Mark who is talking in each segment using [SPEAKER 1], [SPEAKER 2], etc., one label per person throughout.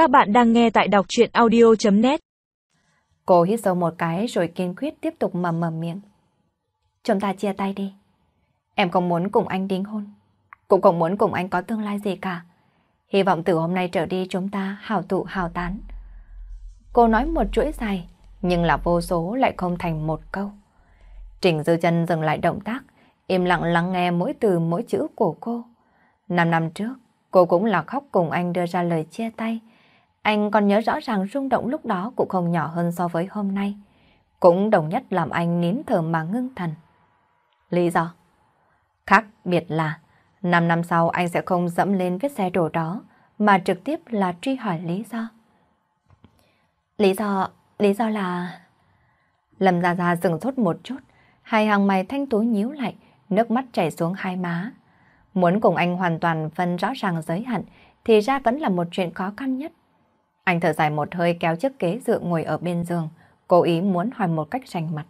[SPEAKER 1] Các bạn đang nghe tại đọc chuyện audio.net
[SPEAKER 2] Cô hít sâu một cái rồi kiên quyết tiếp tục mầm mầm miệng. Chúng ta chia tay đi. Em không muốn cùng anh đính hôn. Cũng không muốn cùng anh có tương lai gì cả. Hy vọng từ hôm nay trở đi chúng ta hào tụ hào tán. Cô nói một chuỗi dài, nhưng là vô số lại không thành một câu. Trình Dư chân dừng lại động tác, im lặng lắng nghe mỗi từ mỗi chữ của cô. Năm năm trước, cô cũng là khóc cùng anh đưa ra lời chia tay. Anh còn nhớ rõ ràng rung động lúc đó cũng không nhỏ hơn so với hôm nay. Cũng đồng nhất làm anh nín thở mà ngưng thần. Lý do? Khác biệt là, năm năm sau anh sẽ không dẫm lên vết xe đổ đó, mà trực tiếp là truy hỏi lý do. Lý do, lý do là... Lâm Gia Gia dừng sốt một chút, hai hàng mày thanh tú nhíu lại, nước mắt chảy xuống hai má. Muốn cùng anh hoàn toàn phân rõ ràng giới hạn thì ra vẫn là một chuyện khó khăn nhất. Anh thở dài một hơi kéo chiếc ghế dựa ngồi ở bên giường, cố ý muốn hỏi một cách rành mặt.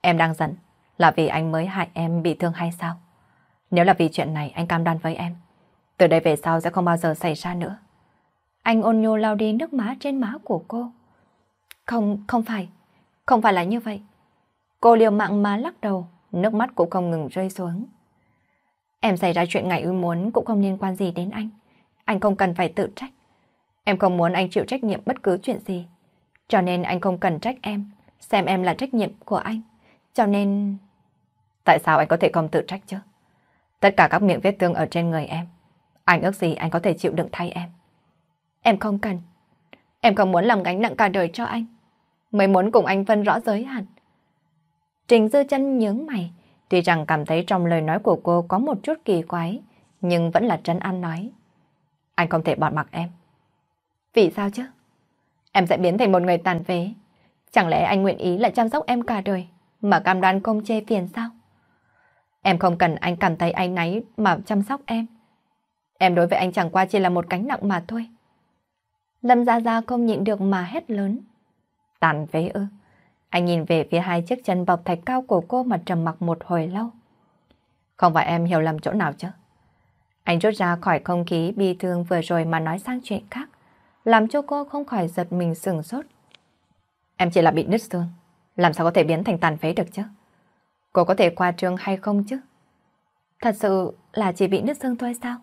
[SPEAKER 2] Em đang giận, là vì anh mới hại em bị thương hay sao? Nếu là vì chuyện này anh cam đoan với em, từ đây về sau sẽ không bao giờ xảy ra nữa. Anh ôn nhô lau đi nước má trên má của cô. Không, không phải, không phải là như vậy. Cô liều mạng mà lắc đầu, nước mắt cũng không ngừng rơi xuống. Em xảy ra chuyện ngày ưu muốn cũng không liên quan gì đến anh. Anh không cần phải tự trách. Em không muốn anh chịu trách nhiệm bất cứ chuyện gì. Cho nên anh không cần trách em, xem em là trách nhiệm của anh. Cho nên... Tại sao anh có thể không tự trách chứ? Tất cả các miệng vết thương ở trên người em. Anh ước gì anh có thể chịu đựng thay em. Em không cần. Em không muốn làm gánh nặng cả đời cho anh. Mới muốn cùng anh phân rõ giới hạn. Trình dư chân nhướng mày. Tuy rằng cảm thấy trong lời nói của cô có một chút kỳ quái, nhưng vẫn là trấn an nói. Anh không thể bỏ mặc em. Vì sao chứ? Em sẽ biến thành một người tàn phế. Chẳng lẽ anh nguyện ý là chăm sóc em cả đời, mà cam đoan không chê phiền sao? Em không cần anh cảm thấy anh náy mà chăm sóc em. Em đối với anh chẳng qua chỉ là một cánh nặng mà thôi. Lâm Gia Gia không nhịn được mà hét lớn. Tàn phế ư? Anh nhìn về phía hai chiếc chân bọc thạch cao của cô mà trầm mặc một hồi lâu. Không phải em hiểu lầm chỗ nào chứ? Anh rút ra khỏi không khí bi thương vừa rồi mà nói sang chuyện khác, làm cho cô không khỏi giật mình sừng sốt. Em chỉ là bị nứt xương, làm sao có thể biến thành tàn phế được chứ? Cô có thể qua trường hay không chứ? Thật sự là chỉ bị nứt xương thôi sao?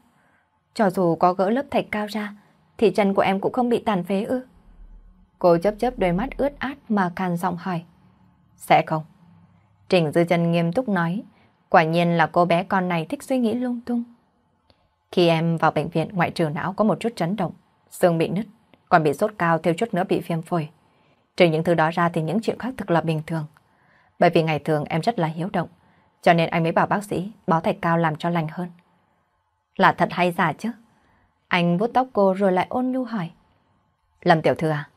[SPEAKER 2] Cho dù có gỡ lớp thạch cao ra, thì chân của em cũng không bị tàn phế ư? Cô chớp chớp đôi mắt ướt át mà càn giọng hỏi. Sẽ không. Trình Dư chân nghiêm túc nói, quả nhiên là cô bé con này thích suy nghĩ lung tung. Khi em vào bệnh viện ngoại trừ não có một chút chấn động, xương bị nứt, còn bị sốt cao thiếu chút nữa bị viêm phổi. Trừ những thứ đó ra thì những chuyện khác thực là bình thường. Bởi vì ngày thường em rất là hiếu động, cho nên anh mới bảo bác sĩ báo thạch cao làm cho lành hơn. Là thật hay giả chứ? Anh vuốt tóc cô rồi lại ôn nhu hỏi. Lâm tiểu thư à,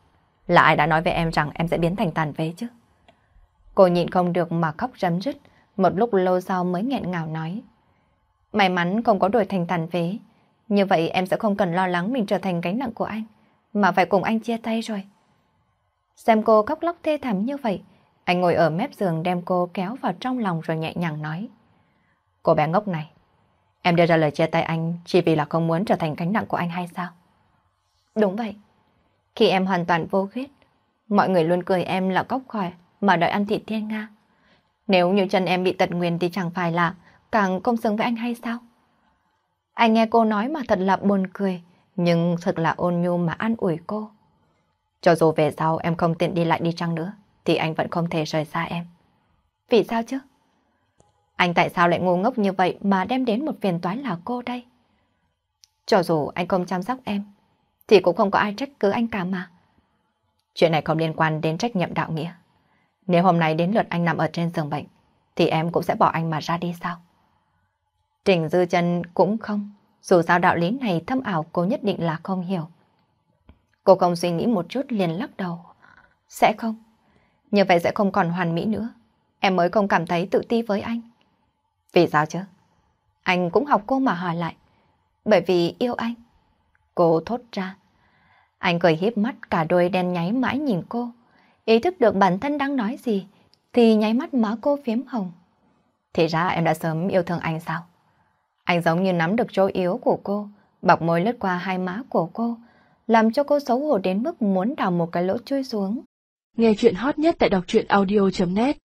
[SPEAKER 2] là ai đã nói với em rằng em sẽ biến thành tàn phế chứ? Cô nhịn không được mà khóc rấm rứt, một lúc lâu sau mới nghẹn ngào nói. May mắn không có đổi thành tàn phế, như vậy em sẽ không cần lo lắng mình trở thành gánh nặng của anh, mà phải cùng anh chia tay rồi. Xem cô khóc lóc thê thảm như vậy, anh ngồi ở mép giường đem cô kéo vào trong lòng rồi nhẹ nhàng nói. Cô bé ngốc này, em đưa ra lời chia tay anh chỉ vì là không muốn trở thành gánh nặng của anh hay sao? Đúng vậy. Khi em hoàn toàn vô khuyết mọi người luôn cười em là cóc khỏi mà đợi ăn thịt thiên nga. Nếu như chân em bị tật nguyền thì chẳng phải là càng công xứng với anh hay sao? Anh nghe cô nói mà thật là buồn cười, nhưng thật là ôn nhu mà an ủi cô. Cho dù về sau em không tiện đi lại đi chăng nữa, thì anh vẫn không thể rời xa em. Vì sao chứ? Anh tại sao lại ngu ngốc như vậy mà đem đến một phiền toái là cô đây? Cho dù anh không chăm sóc em, thì cũng không có ai trách cứ anh cả mà. Chuyện này không liên quan đến trách nhiệm đạo nghĩa. Nếu hôm nay đến lượt anh nằm ở trên giường bệnh, thì em cũng sẽ bỏ anh mà ra đi sao? Trình Dư chân cũng không, dù sao đạo lý này thâm ảo cô nhất định là không hiểu. Cô không suy nghĩ một chút liền lắc đầu. Sẽ không. Như vậy sẽ không còn hoàn mỹ nữa. Em mới không cảm thấy tự ti với anh. Vì sao chứ? Anh cũng học cô mà hỏi lại. Bởi vì yêu anh. Cô thốt ra. Anh cười hiếp mắt cả đôi đen nháy mãi nhìn cô. Ý thức được bản thân đang nói gì, thì nháy mắt má cô phiếm hồng. Thì ra em đã sớm yêu thương anh sao? Anh giống như nắm được chỗ yếu của cô, bọc môi lướt qua hai má của cô, làm cho cô xấu hổ đến mức muốn đào một cái lỗ chui xuống.
[SPEAKER 1] Nghe chuyện hot nhất tại đọc truyện audio.net